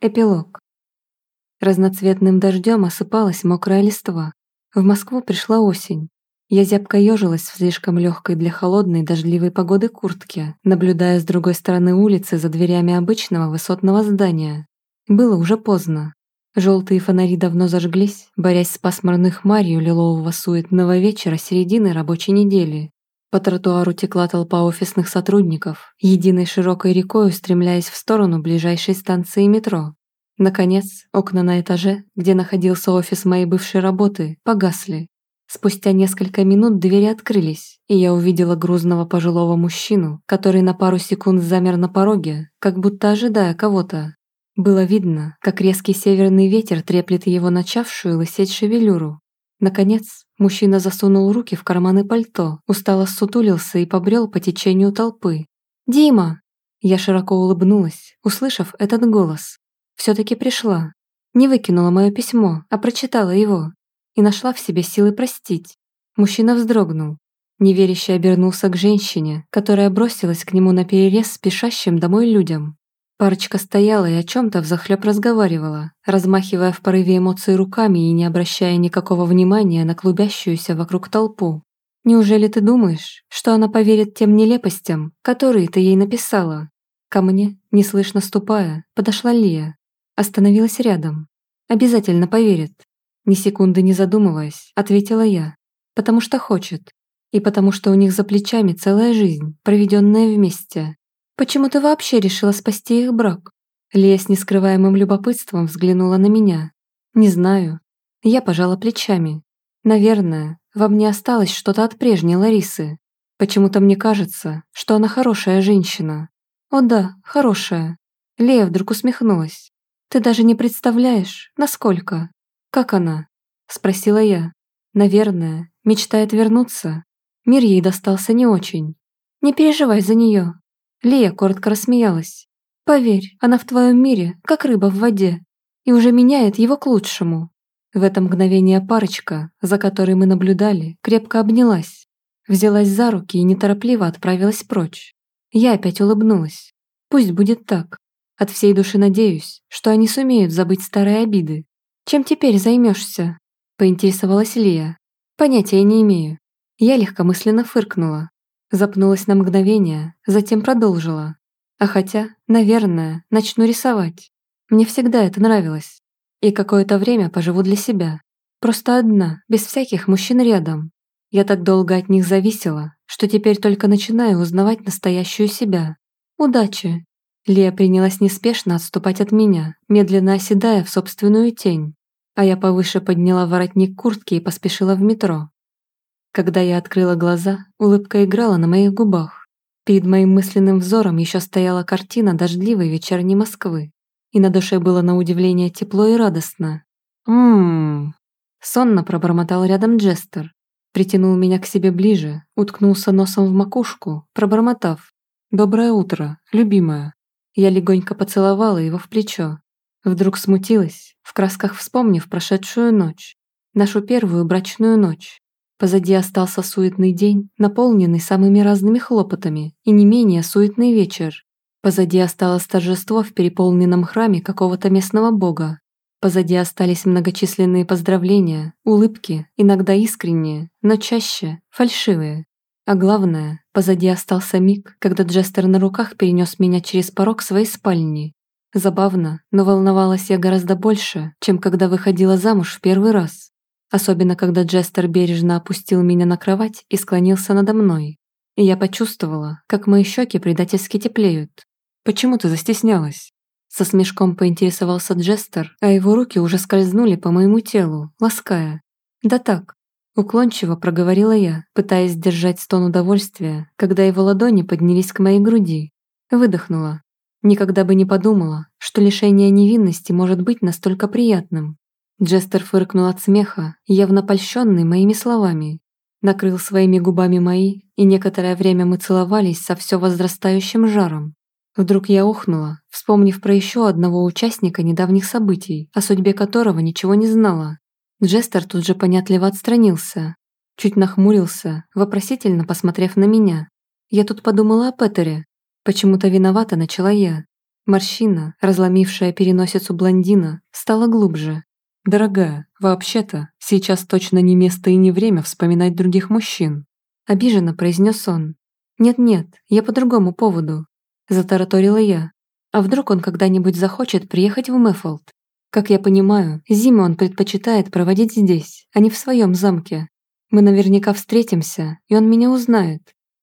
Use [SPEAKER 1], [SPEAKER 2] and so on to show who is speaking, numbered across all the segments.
[SPEAKER 1] Эпилог. Разноцветным дождем осыпалась мокрая листва. В Москву пришла осень. Я зябко ежилась в слишком легкой для холодной дождливой погоды куртке, наблюдая с другой стороны улицы за дверями обычного высотного здания. Было уже поздно. Желтые фонари давно зажглись, борясь с пасмурной хмарью лилового суетного вечера середины рабочей недели. По тротуару текла толпа офисных сотрудников, единой широкой рекой устремляясь в сторону ближайшей станции метро. Наконец, окна на этаже, где находился офис моей бывшей работы, погасли. Спустя несколько минут двери открылись, и я увидела грузного пожилого мужчину, который на пару секунд замер на пороге, как будто ожидая кого-то. Было видно, как резкий северный ветер треплет его начавшую лысеть шевелюру. Наконец, мужчина засунул руки в карманы пальто, устало сутулился и побрел по течению толпы. «Дима!» Я широко улыбнулась, услышав этот голос. Все-таки пришла. Не выкинула мое письмо, а прочитала его. И нашла в себе силы простить. Мужчина вздрогнул. Неверяще обернулся к женщине, которая бросилась к нему на перерез спешащим домой людям. Парочка стояла и о чем-то взахлеб разговаривала, размахивая в порыве эмоций руками и не обращая никакого внимания на клубящуюся вокруг толпу. «Неужели ты думаешь, что она поверит тем нелепостям, которые ты ей написала?» Ко мне, неслышно ступая, подошла Лия. Остановилась рядом. «Обязательно поверит». Ни секунды не задумываясь, ответила я. «Потому что хочет. И потому что у них за плечами целая жизнь, проведенная вместе. Почему ты вообще решила спасти их брак?» Лия с нескрываемым любопытством взглянула на меня. «Не знаю». Я пожала плечами. «Наверное, во мне осталось что-то от прежней Ларисы. Почему-то мне кажется, что она хорошая женщина». «О да, хорошая». Лия вдруг усмехнулась. «Ты даже не представляешь, насколько». «Как она?» Спросила я. «Наверное, мечтает вернуться. Мир ей достался не очень. Не переживай за нее. Лия коротко рассмеялась. «Поверь, она в твоем мире, как рыба в воде, и уже меняет его к лучшему». В это мгновение парочка, за которой мы наблюдали, крепко обнялась, взялась за руки и неторопливо отправилась прочь. Я опять улыбнулась. Пусть будет так. От всей души надеюсь, что они сумеют забыть старые обиды. «Чем теперь займешься? поинтересовалась Лия. «Понятия не имею». Я легкомысленно фыркнула. Запнулась на мгновение, затем продолжила. А хотя, наверное, начну рисовать. Мне всегда это нравилось. И какое-то время поживу для себя. Просто одна, без всяких мужчин рядом. Я так долго от них зависела, что теперь только начинаю узнавать настоящую себя. Удачи. Лия принялась неспешно отступать от меня, медленно оседая в собственную тень. А я повыше подняла воротник куртки и поспешила в метро. Когда я открыла глаза, улыбка играла на моих губах. Перед моим мысленным взором еще стояла картина дождливой вечерней Москвы. И на душе было на удивление тепло и радостно. «Ммм...» Сонно пробормотал рядом Джестер. Притянул меня к себе ближе, уткнулся носом в макушку, пробормотав. «Доброе утро, любимая». Я легонько поцеловала его в плечо. Вдруг смутилась, в красках вспомнив прошедшую ночь. Нашу первую брачную ночь. Позади остался суетный день, наполненный самыми разными хлопотами, и не менее суетный вечер. Позади осталось торжество в переполненном храме какого-то местного бога. Позади остались многочисленные поздравления, улыбки, иногда искренние, но чаще фальшивые. А главное, позади остался миг, когда Джестер на руках перенес меня через порог своей спальни. Забавно, но волновалась я гораздо больше, чем когда выходила замуж в первый раз. Особенно, когда Джестер бережно опустил меня на кровать и склонился надо мной. И я почувствовала, как мои щеки предательски теплеют. «Почему ты застеснялась?» Со смешком поинтересовался Джестер, а его руки уже скользнули по моему телу, лаская. «Да так», — уклончиво проговорила я, пытаясь сдержать стон удовольствия, когда его ладони поднялись к моей груди. Выдохнула. Никогда бы не подумала, что лишение невинности может быть настолько приятным. Джестер фыркнул от смеха, явно польщенный моими словами. Накрыл своими губами мои, и некоторое время мы целовались со все возрастающим жаром. Вдруг я ухнула, вспомнив про еще одного участника недавних событий, о судьбе которого ничего не знала. Джестер тут же понятливо отстранился. Чуть нахмурился, вопросительно посмотрев на меня. Я тут подумала о Петере. Почему-то виновата начала я. Морщина, разломившая переносицу блондина, стала глубже.
[SPEAKER 2] «Дорогая, вообще-то, сейчас точно не место и не время вспоминать других мужчин»,
[SPEAKER 1] обиженно произнес он. «Нет-нет, я по другому поводу», затараторила я. «А вдруг он когда-нибудь захочет приехать в Мэффолд? Как я понимаю, зиму он предпочитает проводить здесь, а не в своем замке. Мы наверняка встретимся, и он меня узнает.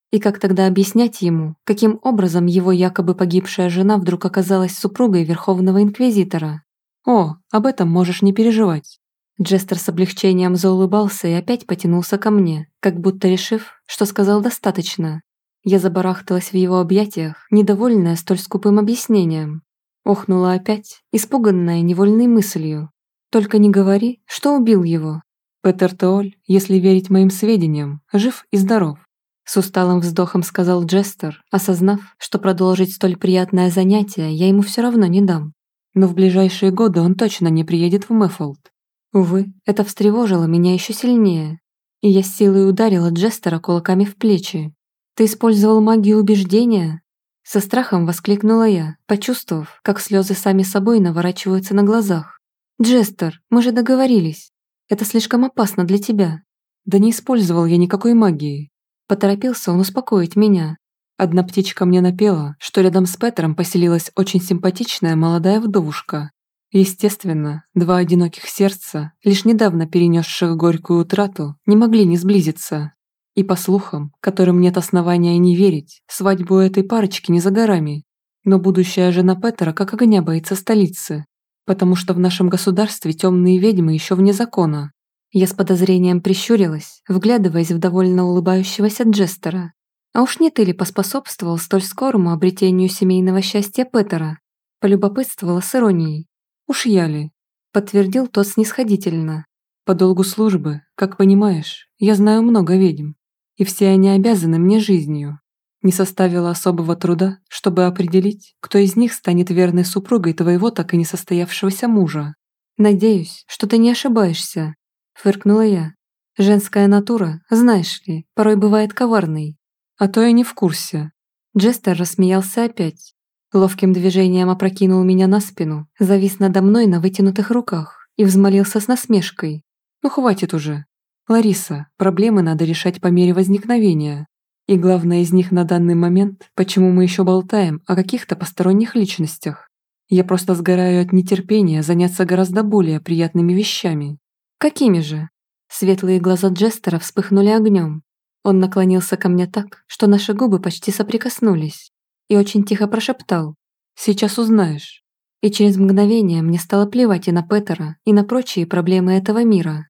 [SPEAKER 1] И как тогда объяснять ему, каким образом его якобы погибшая жена вдруг оказалась супругой Верховного Инквизитора?
[SPEAKER 2] О, об этом можешь не переживать.
[SPEAKER 1] Джестер с облегчением заулыбался и опять потянулся ко мне, как будто решив, что сказал достаточно. Я забарахталась в его объятиях, недовольная столь скупым объяснением. Охнула опять, испуганная невольной мыслью. «Только не говори, что убил его».
[SPEAKER 2] «Петер Теоль, если верить моим сведениям, жив и здоров»,
[SPEAKER 1] с усталым вздохом сказал Джестер, осознав, что продолжить столь приятное занятие я ему все равно не дам. Но в ближайшие годы он точно не приедет в Мэффолд. Увы, это встревожило меня еще сильнее, и я с силой ударила Джестера кулаками в плечи. «Ты использовал магию убеждения?» Со страхом воскликнула я, почувствовав, как слезы сами собой наворачиваются на глазах. «Джестер, мы же договорились. Это слишком опасно для тебя».
[SPEAKER 2] «Да не использовал я никакой магии».
[SPEAKER 1] Поторопился он успокоить меня.
[SPEAKER 2] Одна птичка мне напела, что рядом с Петром поселилась очень симпатичная молодая вдовушка. Естественно, два одиноких сердца, лишь недавно перенесших горькую утрату, не могли не сблизиться. И по слухам, которым нет основания не верить, свадьбу этой парочки не за горами. Но будущая жена Петера как огня боится столицы, потому что в нашем государстве темные ведьмы еще вне закона.
[SPEAKER 1] Я с подозрением прищурилась, вглядываясь в довольно улыбающегося Джестера. А уж не ты ли поспособствовал столь скорому обретению семейного счастья Петера? Полюбопытствовала с иронией.
[SPEAKER 2] Уж я ли?
[SPEAKER 1] Подтвердил тот снисходительно.
[SPEAKER 2] По долгу службы, как понимаешь, я знаю много ведьм и все они обязаны мне жизнью. Не составило особого труда, чтобы определить, кто из них станет верной супругой твоего так и не состоявшегося мужа.
[SPEAKER 1] «Надеюсь, что ты не ошибаешься», – фыркнула я. «Женская натура, знаешь ли, порой бывает коварной».
[SPEAKER 2] «А то я не в курсе».
[SPEAKER 1] Джестер рассмеялся опять. Ловким движением опрокинул меня на спину, завис надо мной на вытянутых руках и взмолился с насмешкой.
[SPEAKER 2] «Ну хватит уже, Лариса, проблемы надо решать по мере возникновения. И главное из них на данный момент, почему мы еще болтаем о каких-то посторонних личностях. Я просто сгораю от нетерпения заняться гораздо более приятными вещами.
[SPEAKER 1] Какими же? Светлые глаза Джестера вспыхнули огнем. Он наклонился ко мне так, что наши губы почти соприкоснулись, и очень тихо прошептал «Сейчас узнаешь». И через мгновение мне стало плевать и на Петера, и на прочие проблемы этого мира.